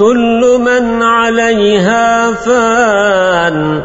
كل من عليها فان